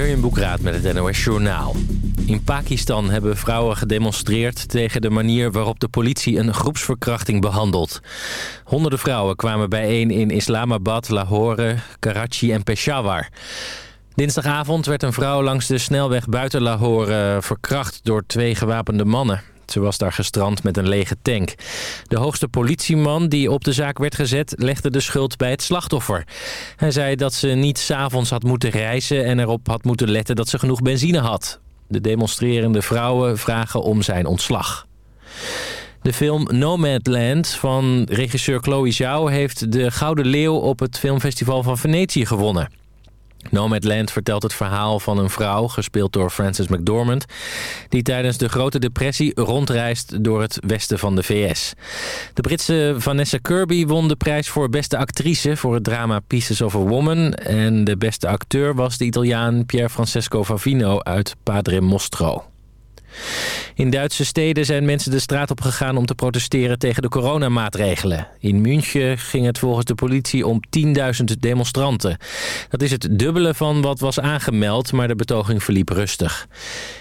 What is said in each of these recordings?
Jurjen Boekraat met het NOS Journaal. In Pakistan hebben vrouwen gedemonstreerd tegen de manier waarop de politie een groepsverkrachting behandelt. Honderden vrouwen kwamen bijeen in Islamabad, Lahore, Karachi en Peshawar. Dinsdagavond werd een vrouw langs de snelweg buiten Lahore verkracht door twee gewapende mannen. Ze was daar gestrand met een lege tank. De hoogste politieman die op de zaak werd gezet legde de schuld bij het slachtoffer. Hij zei dat ze niet s'avonds had moeten reizen en erop had moeten letten dat ze genoeg benzine had. De demonstrerende vrouwen vragen om zijn ontslag. De film Nomadland van regisseur Chloe Zhao heeft de Gouden Leeuw op het filmfestival van Venetië gewonnen. Nomadland vertelt het verhaal van een vrouw, gespeeld door Frances McDormand... die tijdens de Grote Depressie rondreist door het westen van de VS. De Britse Vanessa Kirby won de prijs voor beste actrice... voor het drama Pieces of a Woman. En de beste acteur was de Italiaan Pier Francesco Favino uit Padre Mostro. In Duitse steden zijn mensen de straat op gegaan om te protesteren tegen de coronamaatregelen. In München ging het volgens de politie om 10.000 demonstranten. Dat is het dubbele van wat was aangemeld, maar de betoging verliep rustig.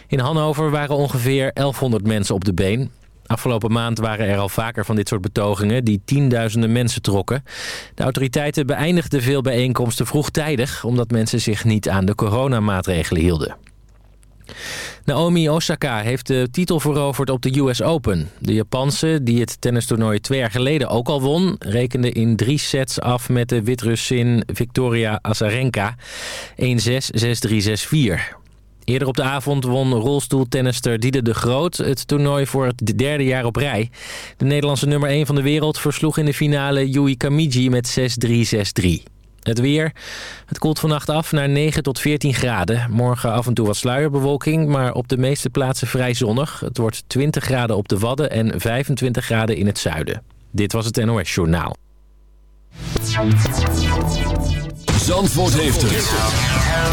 In Hannover waren ongeveer 1100 mensen op de been. Afgelopen maand waren er al vaker van dit soort betogingen die tienduizenden mensen trokken. De autoriteiten beëindigden veel bijeenkomsten vroegtijdig... omdat mensen zich niet aan de coronamaatregelen hielden. Naomi Osaka heeft de titel veroverd op de US Open. De Japanse, die het tennistoernooi twee jaar geleden ook al won... rekende in drie sets af met de Wit-Russin Victoria Azarenka. 1-6, 6-3, 6-4. Eerder op de avond won rolstoeltennister Diede de Groot het toernooi voor het derde jaar op rij. De Nederlandse nummer 1 van de wereld versloeg in de finale Yui Kamiji met 6-3, 6-3. Het weer. Het koelt vannacht af naar 9 tot 14 graden. Morgen af en toe wat sluierbewolking, maar op de meeste plaatsen vrij zonnig. Het wordt 20 graden op de Wadden en 25 graden in het zuiden. Dit was het NOS Journaal. Zandvoort heeft het.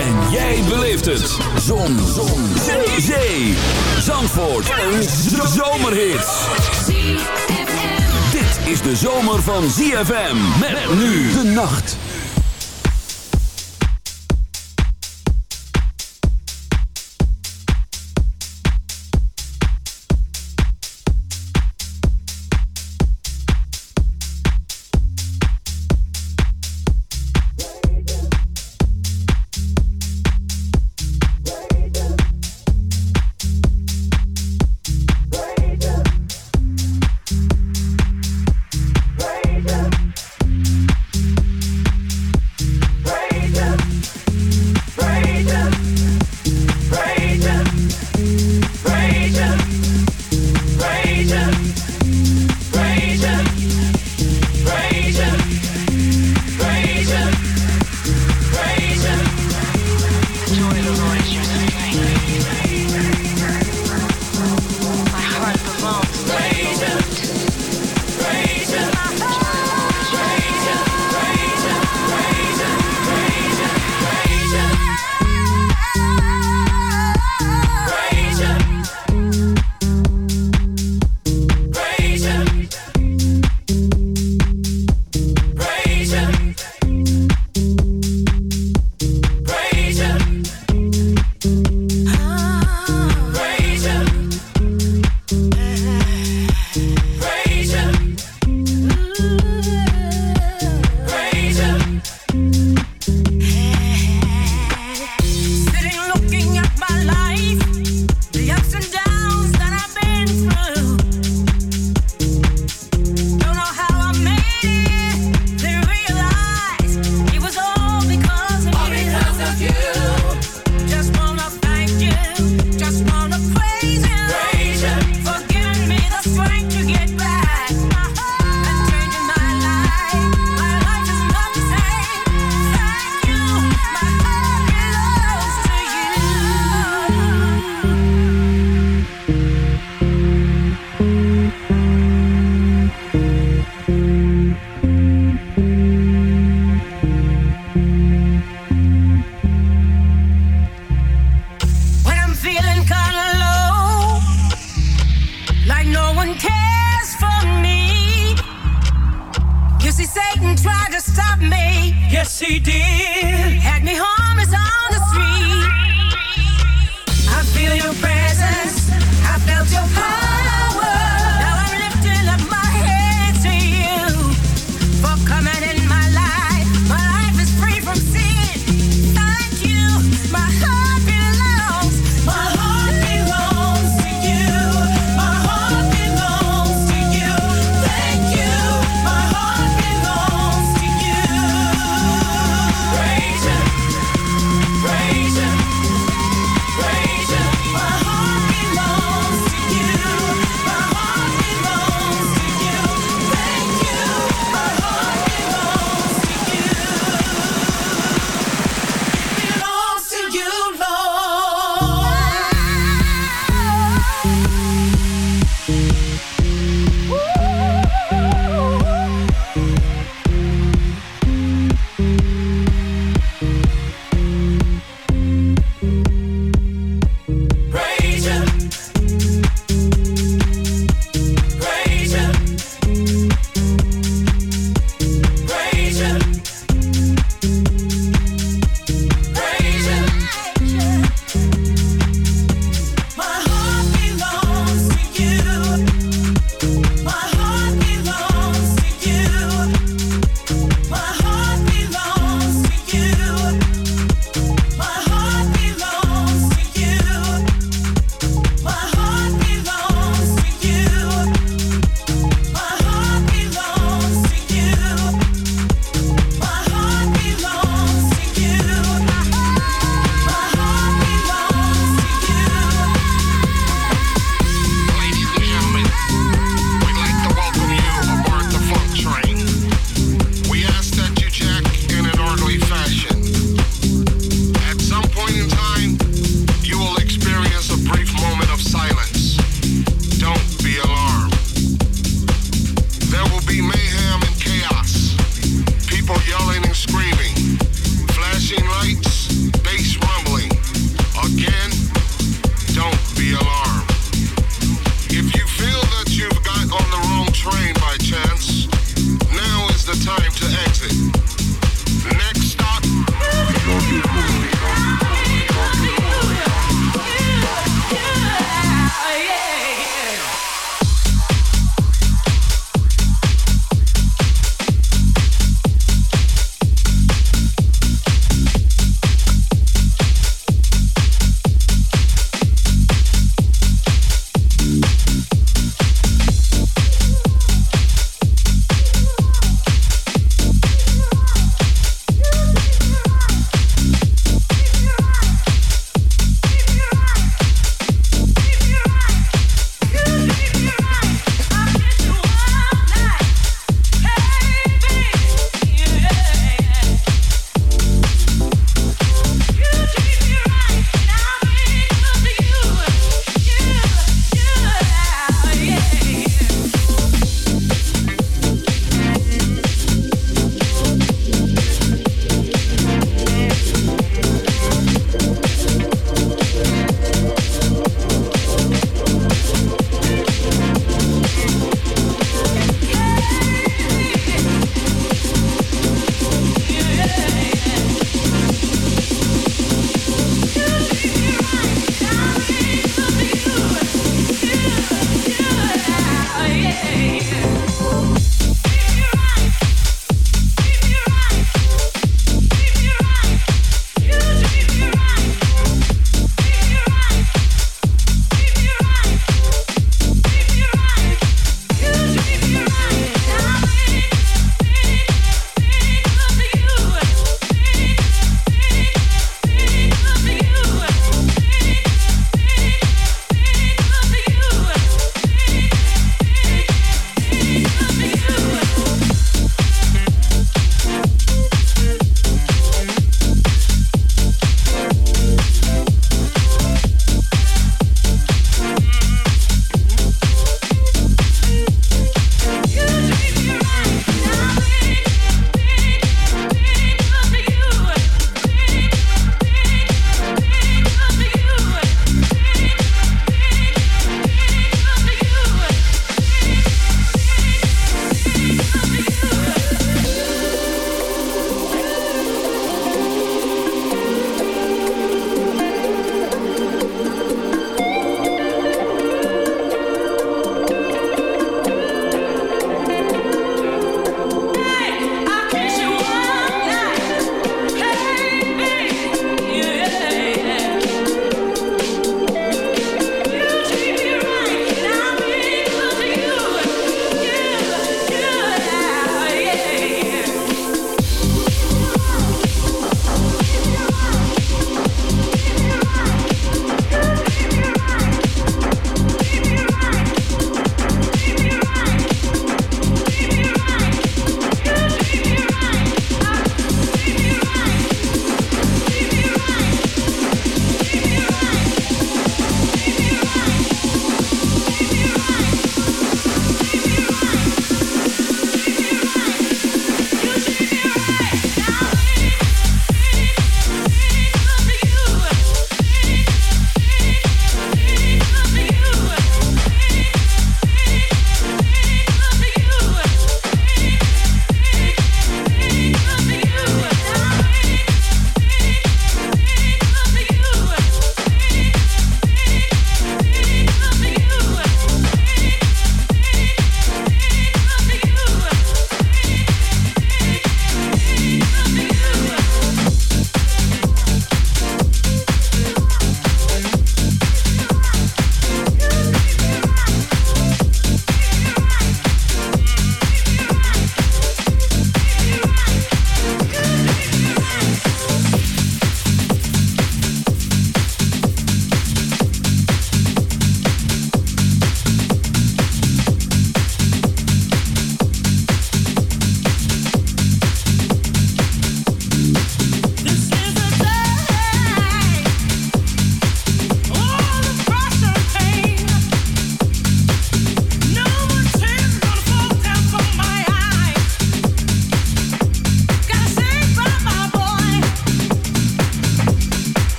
En jij beleeft het. Zon. Zon. Zee. Zee. Zandvoort. Een zomerhit. Dit is de zomer van ZFM. Met nu de nacht.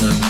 sun.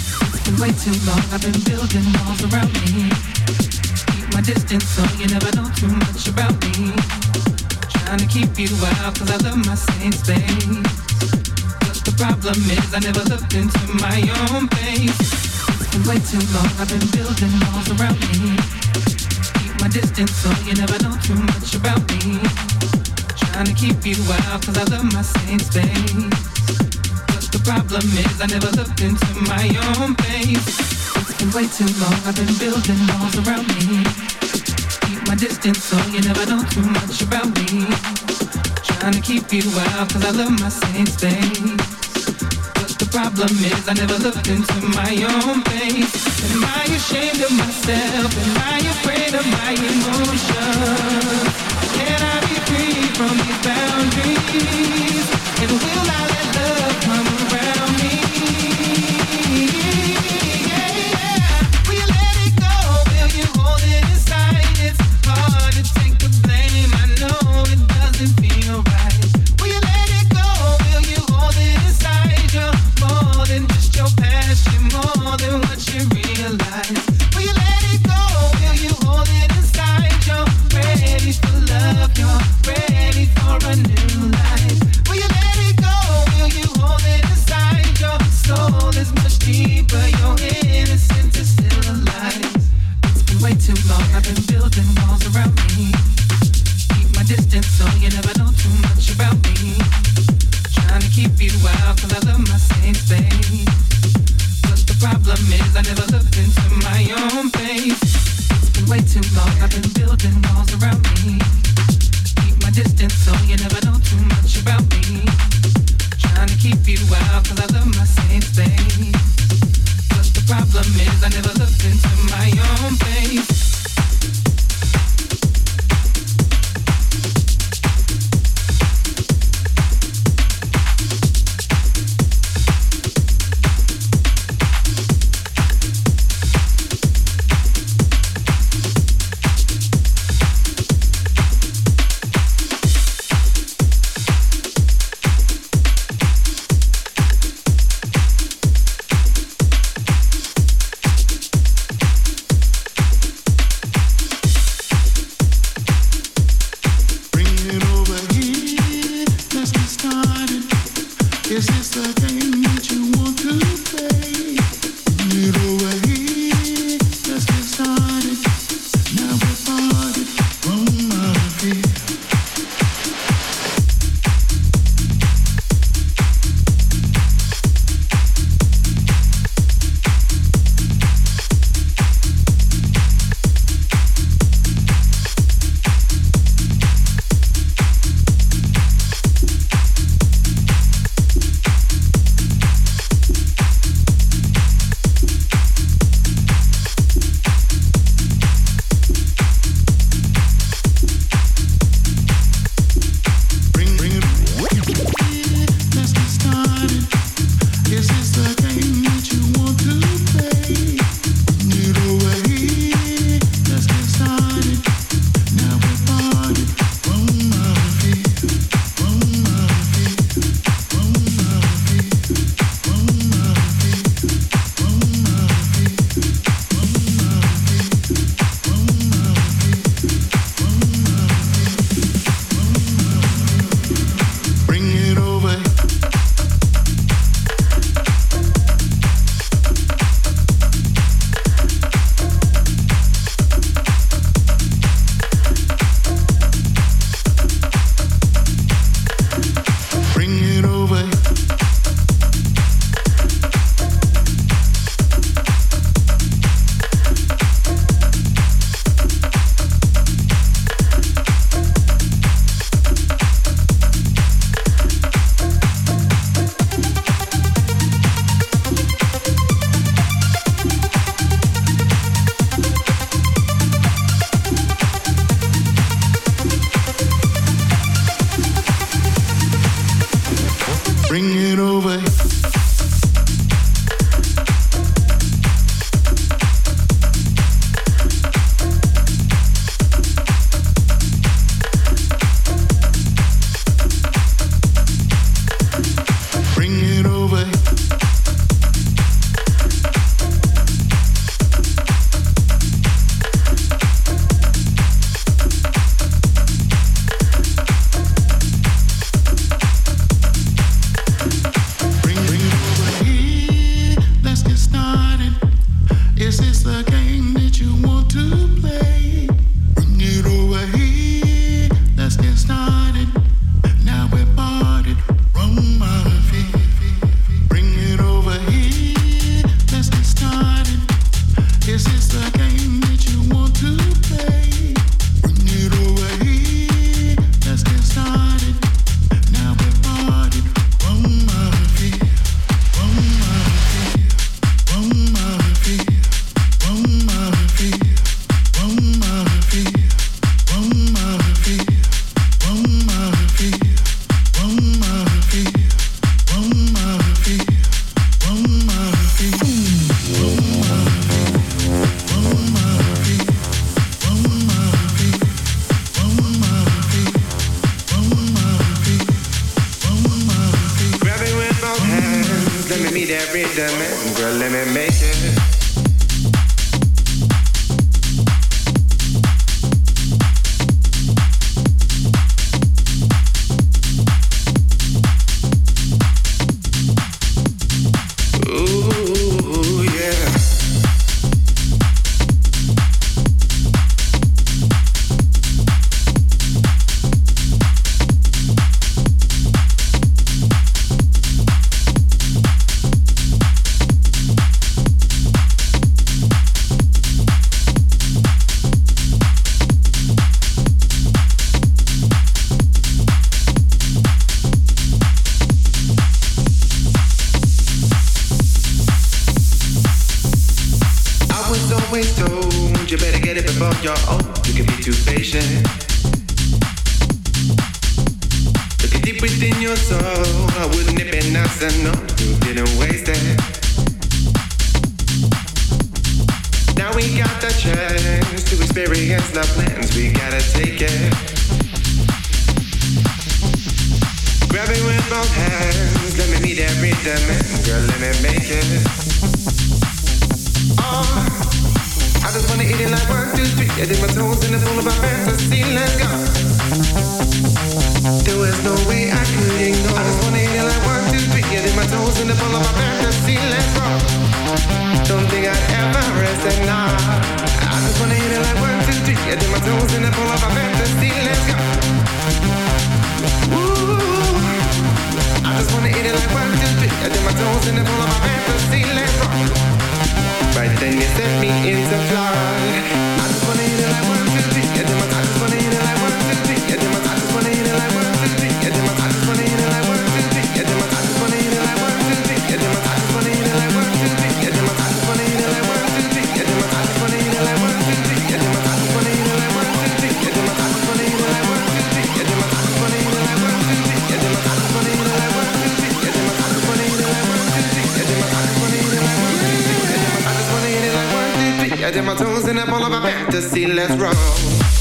waiting way too long. I've been building walls around me. Keep my distance so you never know too much about me. Trying to keep you out cause I love my same space. But the problem is I never looked into my own face. Been way too long. I've been building walls around me. Keep my distance so you never know too much about me. Trying to keep you out cause I love my same space problem is I never looked into my own face. It's been way too long, I've been building walls around me. Keep my distance so you never know too much about me. Trying to keep you out cause I love my same space. But the problem is I never looked into my own face. Am I ashamed of myself? Am I afraid of my emotions? Can I be free from these boundaries? And will I You can be too patient. Deep within your soul, I wouldn't have been didn't waste it. Now we got the chance to experience. We gotta take it. With both hands. Let me meet every demand. Girl, let me make it. Oh. I just wanna eat it like one, two, three. I dip my toes in the pool of my fantasy. Let's go. There was no way I could ignore. I just wanna eat it like one, two, three. I dip my toes in the pool of my fantasy. Let's go. Don't think I'd ever rest at night. I just wanna eat it like one, two, three. I dip my toes in the pool of my fantasy. Let's go. Ooh. I just wanna eat it like one, two, three. I dip my toes in the pool of my fantasy. Let's go. then you set me into flight. I just wanna hit it like then my, I just wanna I did my toes and I all of my fantasy. Let's roll.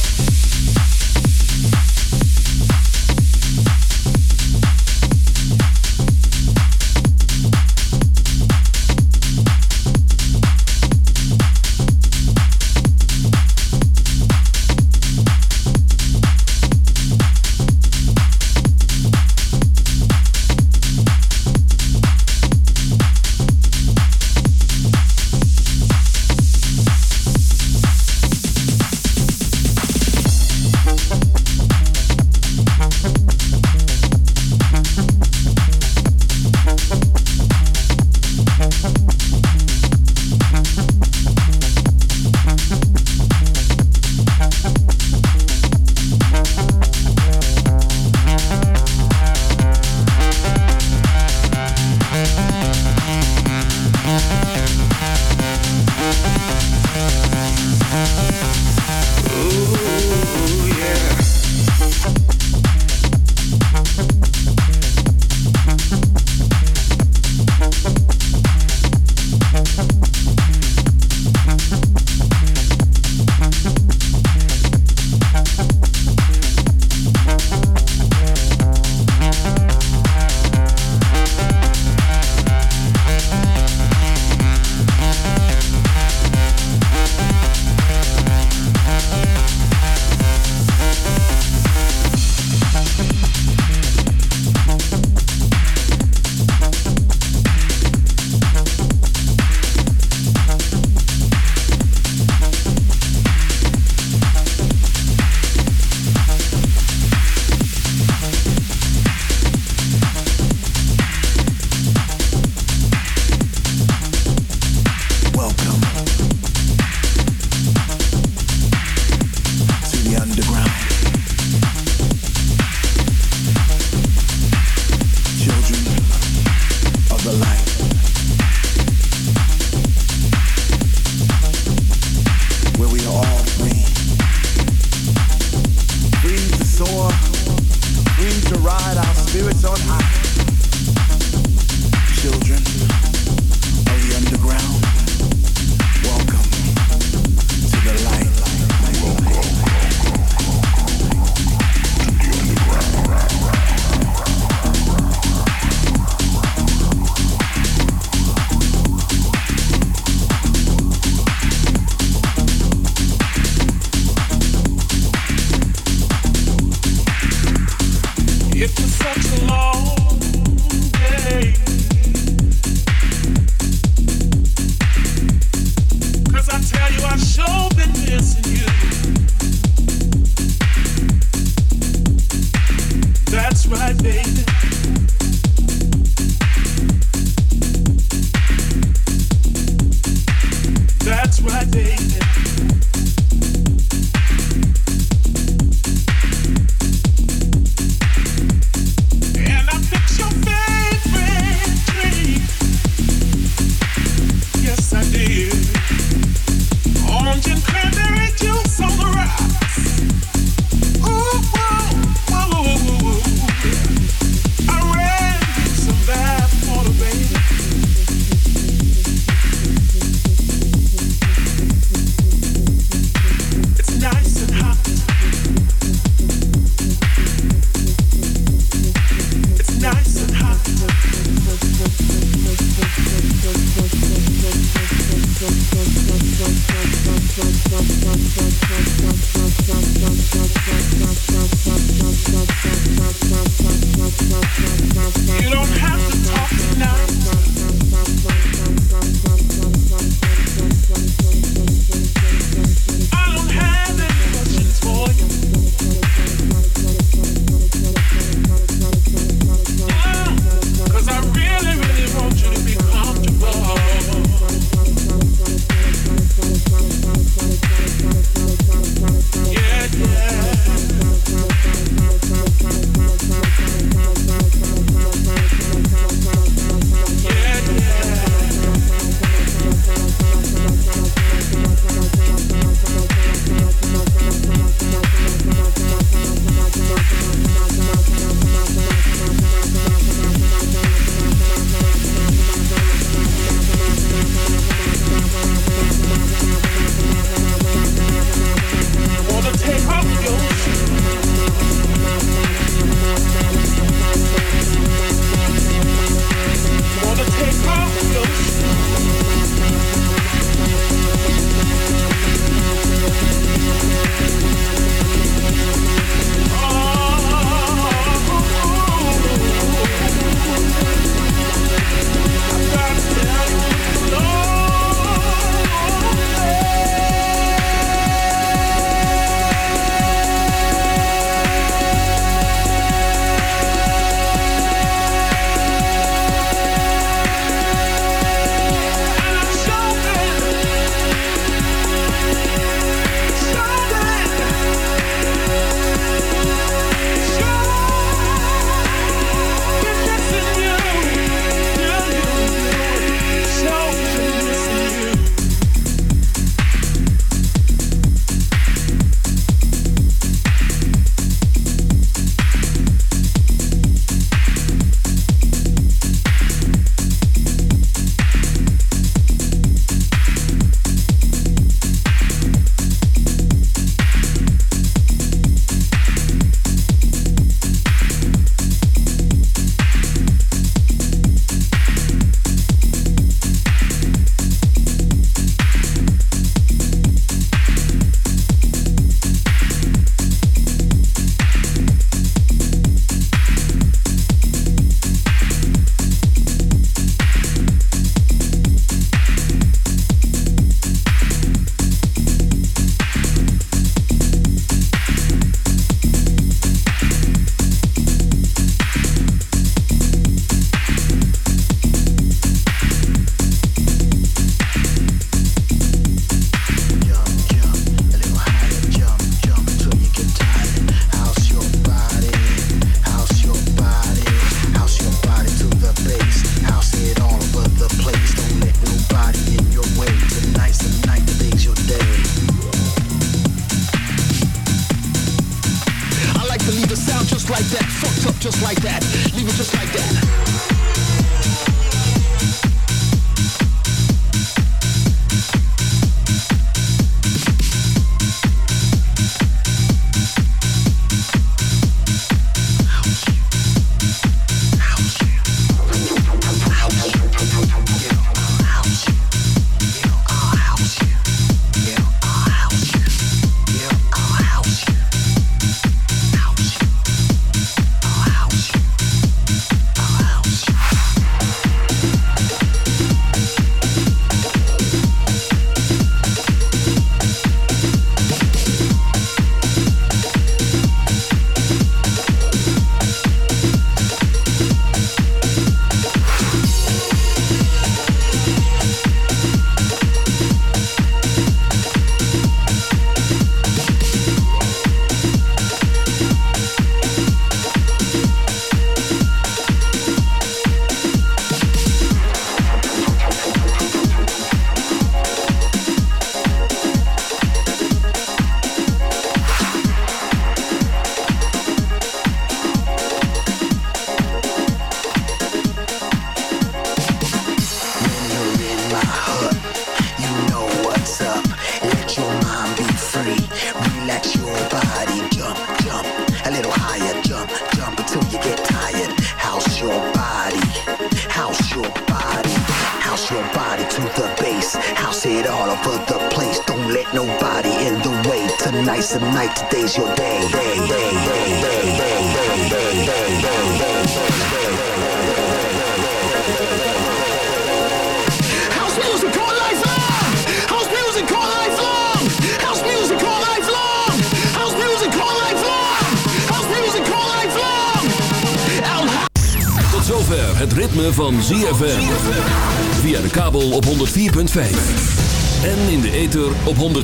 Thank